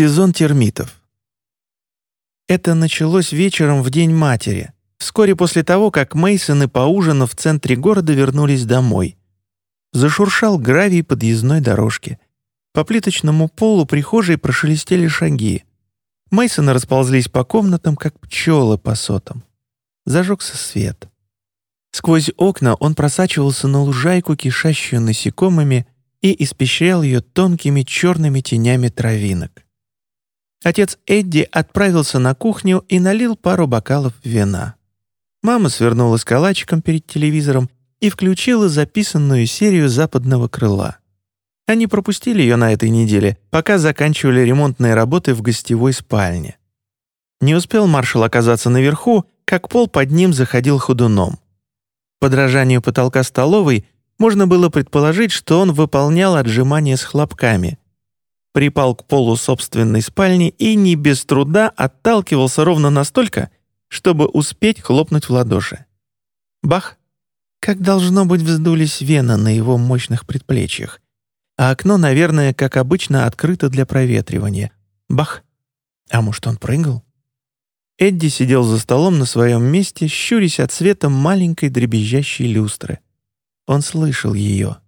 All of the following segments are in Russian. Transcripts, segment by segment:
Сезон термитов. Это началось вечером в День матери, вскоре после того, как Мейсоны, поужинав в центре города, вернулись домой. Зашуршал гравий подъездной дорожки. По плиточному полу прихожей прошелестели шаги. Мейсоны расползлись по комнатам, как пчелы по сотам. Зажегся свет. Сквозь окна он просачивался на лужайку, кишащую насекомыми, и испещрял ее тонкими черными тенями травинок. Отец Эдди отправился на кухню и налил пару бокалов вина. Мама свернулась калачиком перед телевизором и включила записанную серию «Западного крыла». Они пропустили ее на этой неделе, пока заканчивали ремонтные работы в гостевой спальне. Не успел маршал оказаться наверху, как пол под ним заходил ходуном. Подражанию потолка столовой можно было предположить, что он выполнял отжимания с хлопками. Припал к полу собственной спальни и не без труда отталкивался ровно настолько, чтобы успеть хлопнуть в ладоши. Бах! Как должно быть вздулись вены на его мощных предплечьях. А окно, наверное, как обычно, открыто для проветривания. Бах! А может, он прыгал? Эдди сидел за столом на своем месте, щурясь от света маленькой дребезжащей люстры. Он слышал ее,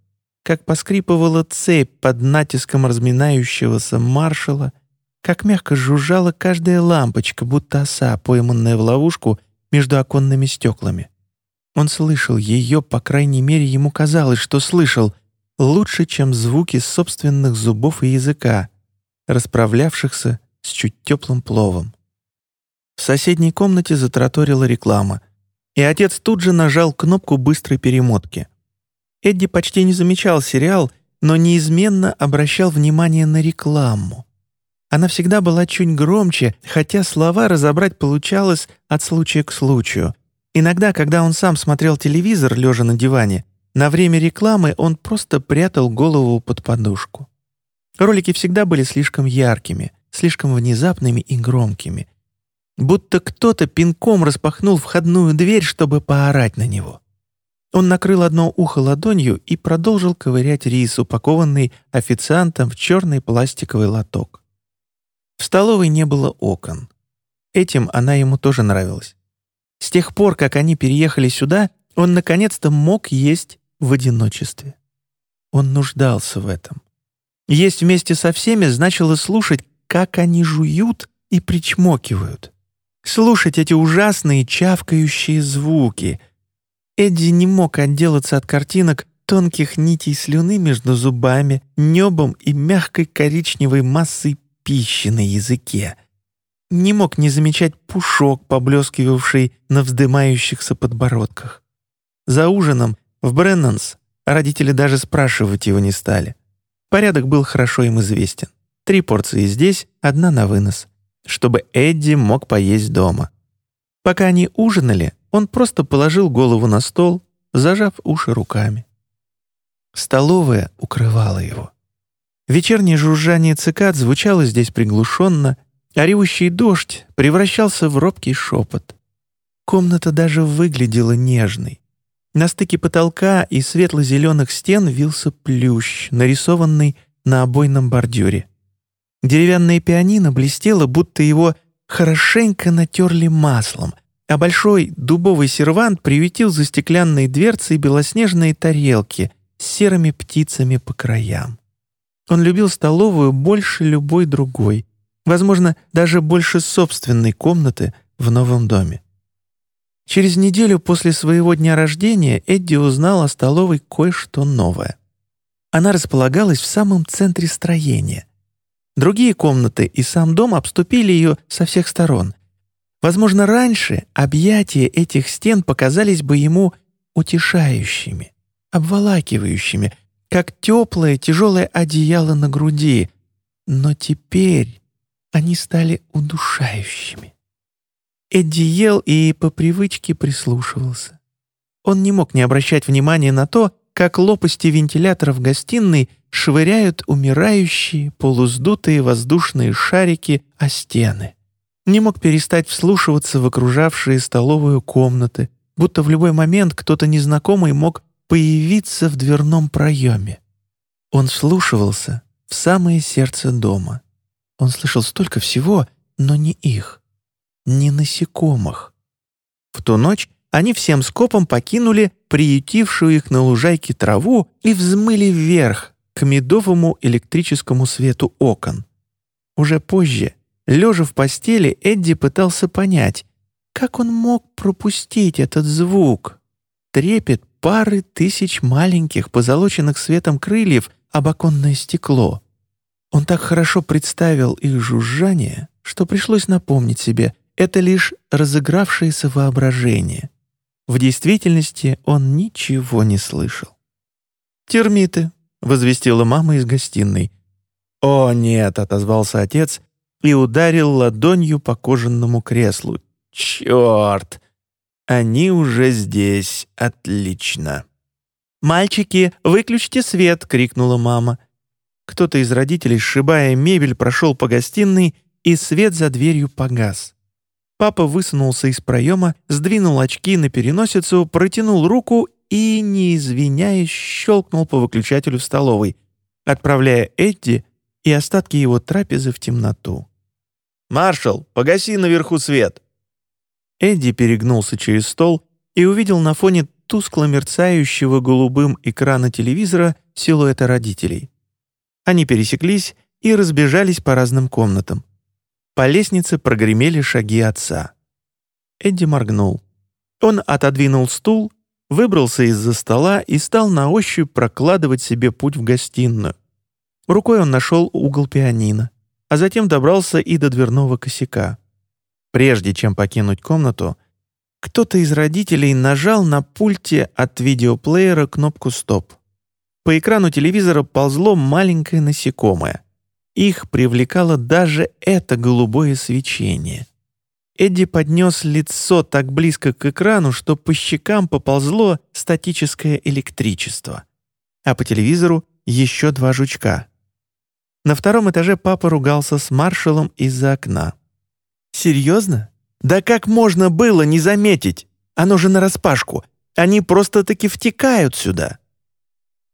как поскрипывала цепь под натиском разминающегося маршала, как мягко жужжала каждая лампочка, будто оса, пойманная в ловушку между оконными стеклами. Он слышал ее, по крайней мере, ему казалось, что слышал, лучше, чем звуки собственных зубов и языка, расправлявшихся с чуть теплым пловом. В соседней комнате затраторила реклама, и отец тут же нажал кнопку быстрой перемотки. Эдди почти не замечал сериал, но неизменно обращал внимание на рекламу. Она всегда была чуть громче, хотя слова разобрать получалось от случая к случаю. Иногда, когда он сам смотрел телевизор, лежа на диване, на время рекламы он просто прятал голову под подушку. Ролики всегда были слишком яркими, слишком внезапными и громкими. Будто кто-то пинком распахнул входную дверь, чтобы поорать на него. Он накрыл одно ухо ладонью и продолжил ковырять рис, упакованный официантом в черный пластиковый лоток. В столовой не было окон. Этим она ему тоже нравилась. С тех пор, как они переехали сюда, он наконец-то мог есть в одиночестве. Он нуждался в этом. Есть вместе со всеми значило слушать, как они жуют и причмокивают. Слушать эти ужасные чавкающие звуки — Эдди не мог отделаться от картинок тонких нитей слюны между зубами, небом и мягкой коричневой массой пищи на языке. Не мог не замечать пушок, поблескивавший на вздымающихся подбородках. За ужином в Бреннанс родители даже спрашивать его не стали. Порядок был хорошо им известен. Три порции здесь, одна на вынос, чтобы Эдди мог поесть дома. Пока они ужинали, он просто положил голову на стол, зажав уши руками. Столовая укрывала его. Вечернее жужжание цикад звучало здесь приглушенно, а ревущий дождь превращался в робкий шепот. Комната даже выглядела нежной. На стыке потолка и светло-зеленых стен вился плющ, нарисованный на обойном бордюре. Деревянное пианино блестело, будто его хорошенько натерли маслом, а большой дубовый сервант приютил за стеклянные дверцы белоснежные тарелки с серыми птицами по краям. Он любил столовую больше любой другой, возможно, даже больше собственной комнаты в новом доме. Через неделю после своего дня рождения Эдди узнал о столовой кое-что новое. Она располагалась в самом центре строения. Другие комнаты и сам дом обступили ее со всех сторон, Возможно, раньше объятия этих стен показались бы ему утешающими, обволакивающими, как теплое тяжелое одеяло на груди, но теперь они стали удушающими. Эдди ел и по привычке прислушивался. Он не мог не обращать внимания на то, как лопасти вентилятора в гостиной швыряют умирающие полуздутые воздушные шарики о стены не мог перестать вслушиваться в окружавшие столовую комнаты, будто в любой момент кто-то незнакомый мог появиться в дверном проеме. Он вслушивался в самое сердце дома. Он слышал столько всего, но не их, не насекомых. В ту ночь они всем скопом покинули приютившую их на лужайке траву и взмыли вверх, к медовому электрическому свету окон. Уже позже, лежа в постели, Эдди пытался понять, как он мог пропустить этот звук. Трепет пары тысяч маленьких, позолоченных светом крыльев об оконное стекло. Он так хорошо представил их жужжание, что пришлось напомнить себе, это лишь разыгравшееся воображение. В действительности он ничего не слышал. «Термиты», — возвестила мама из гостиной. «О, нет», — отозвался отец и ударил ладонью по кожаному креслу. «Черт! Они уже здесь. Отлично!» «Мальчики, выключите свет!» — крикнула мама. Кто-то из родителей, сшибая мебель, прошел по гостиной, и свет за дверью погас. Папа высунулся из проема, сдвинул очки на переносицу, протянул руку и, не извиняясь, щелкнул по выключателю в столовой, отправляя Эдди и остатки его трапезы в темноту. «Маршал, погаси наверху свет!» Эдди перегнулся через стол и увидел на фоне тускло мерцающего голубым экрана телевизора силуэта родителей. Они пересеклись и разбежались по разным комнатам. По лестнице прогремели шаги отца. Эдди моргнул. Он отодвинул стул, выбрался из-за стола и стал на ощупь прокладывать себе путь в гостиную. Рукой он нашел угол пианино, а затем добрался и до дверного косяка. Прежде чем покинуть комнату, кто-то из родителей нажал на пульте от видеоплеера кнопку «Стоп». По экрану телевизора ползло маленькое насекомое. Их привлекало даже это голубое свечение. Эдди поднес лицо так близко к экрану, что по щекам поползло статическое электричество. А по телевизору еще два жучка. На втором этаже папа ругался с маршалом из-за окна. «Серьезно? Да как можно было не заметить? Оно же нараспашку. Они просто-таки втекают сюда».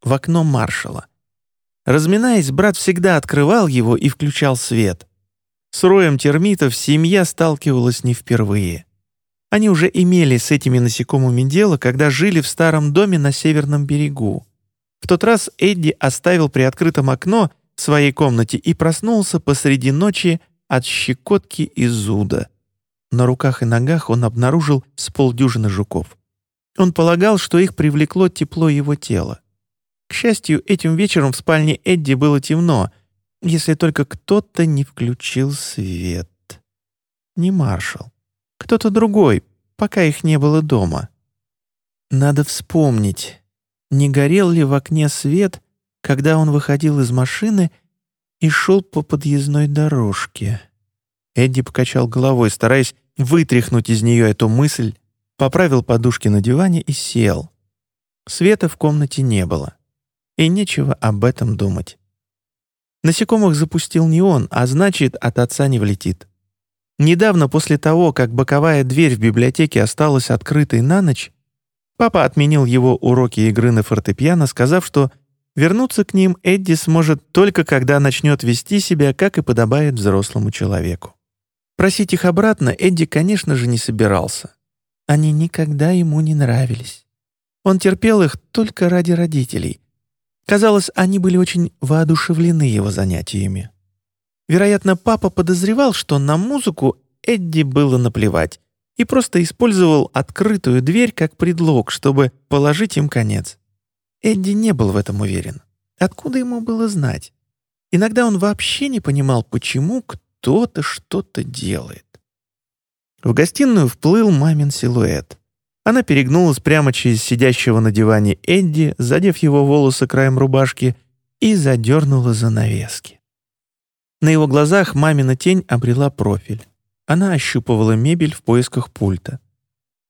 В окно маршала. Разминаясь, брат всегда открывал его и включал свет. С роем термитов семья сталкивалась не впервые. Они уже имели с этими насекомыми дело, когда жили в старом доме на северном берегу. В тот раз Эдди оставил приоткрытым окно в своей комнате и проснулся посреди ночи от щекотки и зуда. На руках и ногах он обнаружил с полдюжины жуков. Он полагал, что их привлекло тепло его тела. К счастью, этим вечером в спальне Эдди было темно, если только кто-то не включил свет. Не маршал. Кто-то другой, пока их не было дома. Надо вспомнить, не горел ли в окне свет, когда он выходил из машины и шел по подъездной дорожке. Эдди покачал головой, стараясь вытряхнуть из нее эту мысль, поправил подушки на диване и сел. Света в комнате не было и нечего об этом думать. Насекомых запустил не он, а значит, от отца не влетит. Недавно после того, как боковая дверь в библиотеке осталась открытой на ночь, папа отменил его уроки игры на фортепиано, сказав, что вернуться к ним Эдди сможет только когда начнет вести себя, как и подобает взрослому человеку. Просить их обратно Эдди, конечно же, не собирался. Они никогда ему не нравились. Он терпел их только ради родителей, Казалось, они были очень воодушевлены его занятиями. Вероятно, папа подозревал, что на музыку Эдди было наплевать и просто использовал открытую дверь как предлог, чтобы положить им конец. Эдди не был в этом уверен. Откуда ему было знать? Иногда он вообще не понимал, почему кто-то что-то делает. В гостиную вплыл мамин силуэт. Она перегнулась прямо через сидящего на диване Эдди, задев его волосы краем рубашки, и задернула занавески. На его глазах мамина тень обрела профиль. Она ощупывала мебель в поисках пульта.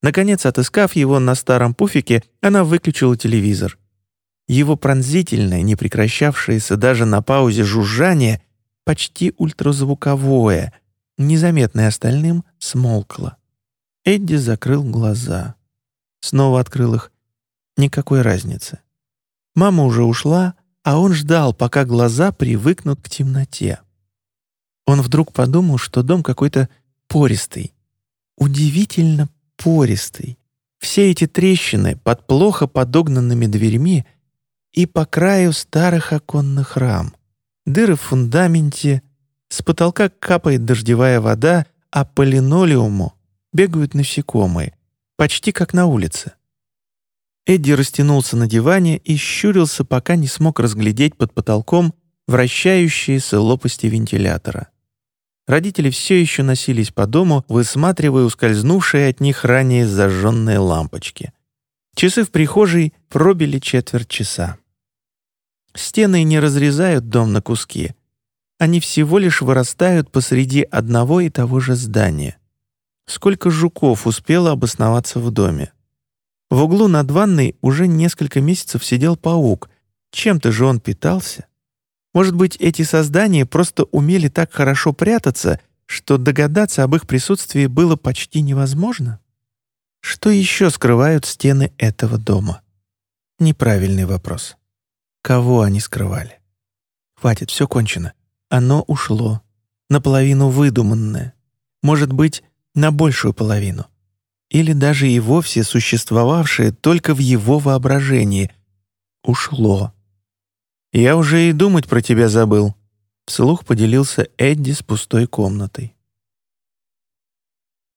Наконец, отыскав его на старом пуфике, она выключила телевизор. Его пронзительное, не прекращавшееся даже на паузе жужжание, почти ультразвуковое, незаметное остальным, смолкло. Эдди закрыл глаза. Снова открыл их. Никакой разницы. Мама уже ушла, а он ждал, пока глаза привыкнут к темноте. Он вдруг подумал, что дом какой-то пористый. Удивительно пористый. Все эти трещины под плохо подогнанными дверьми и по краю старых оконных рам. Дыры в фундаменте, с потолка капает дождевая вода, а по линолеуму бегают насекомые, почти как на улице. Эдди растянулся на диване и щурился, пока не смог разглядеть под потолком вращающиеся лопасти вентилятора. Родители все еще носились по дому, высматривая ускользнувшие от них ранее зажженные лампочки. Часы в прихожей пробили четверть часа. Стены не разрезают дом на куски. Они всего лишь вырастают посреди одного и того же здания. Сколько жуков успело обосноваться в доме? В углу над ванной уже несколько месяцев сидел паук. Чем-то же он питался. Может быть, эти создания просто умели так хорошо прятаться, что догадаться об их присутствии было почти невозможно? Что еще скрывают стены этого дома? Неправильный вопрос. Кого они скрывали? Хватит, все кончено. Оно ушло. Наполовину выдуманное. Может быть, на большую половину или даже и вовсе существовавшее только в его воображении, ушло. «Я уже и думать про тебя забыл», — вслух поделился Эдди с пустой комнатой.